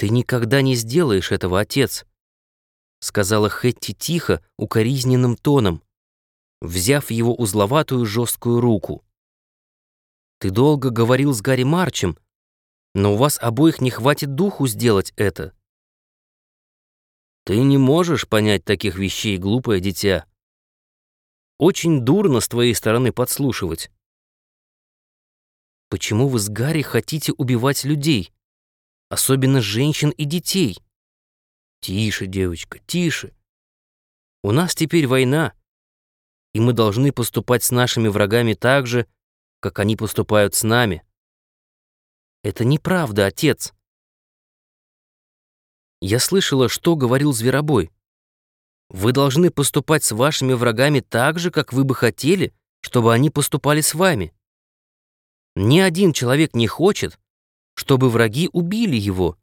«Ты никогда не сделаешь этого, отец», — сказала Хэтти тихо, укоризненным тоном, взяв его узловатую жесткую руку. «Ты долго говорил с Гарри Марчем, но у вас обоих не хватит духу сделать это». «Ты не можешь понять таких вещей, глупое дитя. Очень дурно с твоей стороны подслушивать». «Почему вы с Гарри хотите убивать людей?» Особенно женщин и детей. Тише, девочка, тише. У нас теперь война, и мы должны поступать с нашими врагами так же, как они поступают с нами. Это неправда, отец. Я слышала, что говорил Зверобой. Вы должны поступать с вашими врагами так же, как вы бы хотели, чтобы они поступали с вами. Ни один человек не хочет, чтобы враги убили его.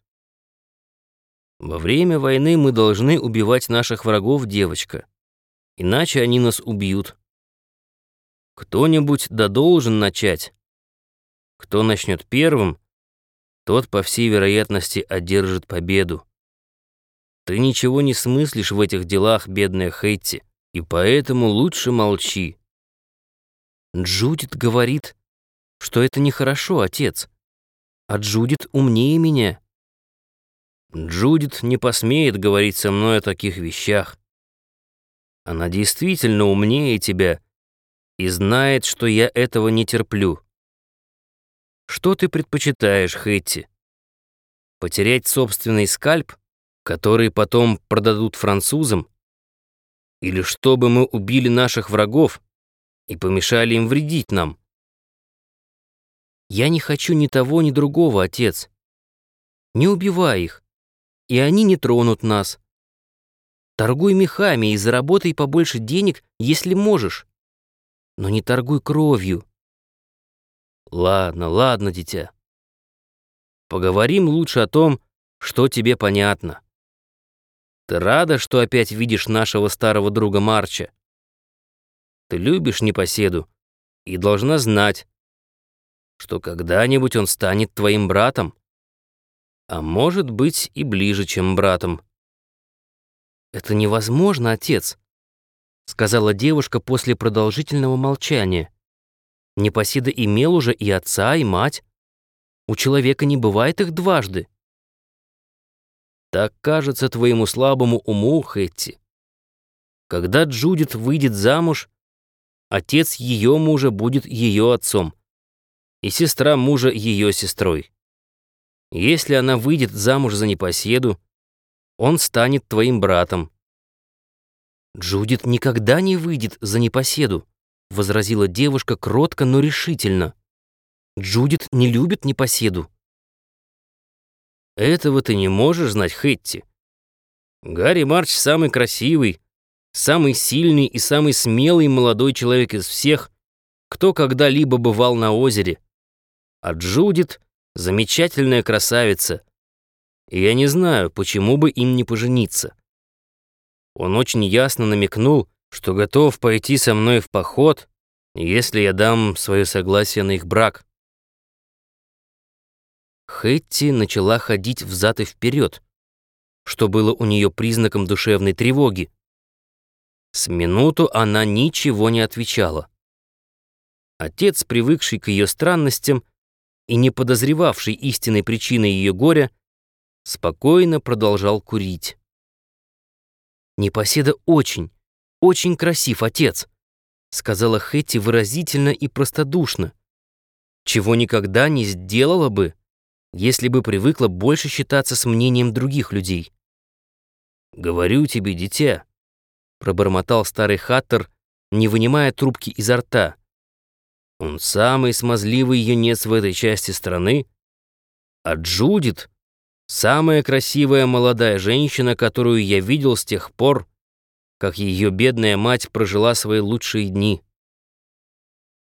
Во время войны мы должны убивать наших врагов, девочка. Иначе они нас убьют. Кто-нибудь да должен начать. Кто начнет первым, тот, по всей вероятности, одержит победу. Ты ничего не смыслишь в этих делах, бедная Хейти, и поэтому лучше молчи. Джудит говорит, что это нехорошо, отец а Джудит умнее меня. Джудит не посмеет говорить со мной о таких вещах. Она действительно умнее тебя и знает, что я этого не терплю. Что ты предпочитаешь, Хэтти? Потерять собственный скальп, который потом продадут французам? Или чтобы мы убили наших врагов и помешали им вредить нам? Я не хочу ни того, ни другого, отец. Не убивай их, и они не тронут нас. Торгуй мехами и заработай побольше денег, если можешь. Но не торгуй кровью. Ладно, ладно, дитя. Поговорим лучше о том, что тебе понятно. Ты рада, что опять видишь нашего старого друга Марча? Ты любишь непоседу и должна знать, что когда-нибудь он станет твоим братом. А может быть и ближе, чем братом. «Это невозможно, отец», — сказала девушка после продолжительного молчания. Непоседа имел уже и отца, и мать. У человека не бывает их дважды. Так кажется твоему слабому уму, Хэтти. Когда Джудит выйдет замуж, отец ее мужа будет ее отцом и сестра мужа ее сестрой. Если она выйдет замуж за непоседу, он станет твоим братом. Джудит никогда не выйдет за непоседу, возразила девушка кротко, но решительно. Джудит не любит непоседу. Этого ты не можешь знать, Хэтти. Гарри Марч самый красивый, самый сильный и самый смелый молодой человек из всех, кто когда-либо бывал на озере а Джудит — замечательная красавица. И я не знаю, почему бы им не пожениться. Он очень ясно намекнул, что готов пойти со мной в поход, если я дам свое согласие на их брак. Хэтти начала ходить взад и вперед, что было у нее признаком душевной тревоги. С минуту она ничего не отвечала. Отец, привыкший к ее странностям, и не подозревавший истинной причины ее горя, спокойно продолжал курить. «Непоседа очень, очень красив, отец», сказала Хэтти выразительно и простодушно, чего никогда не сделала бы, если бы привыкла больше считаться с мнением других людей. «Говорю тебе, дитя», — пробормотал старый Хаттер, не вынимая трубки изо рта. Он самый смазливый юнец в этой части страны, а Джудит — самая красивая молодая женщина, которую я видел с тех пор, как ее бедная мать прожила свои лучшие дни.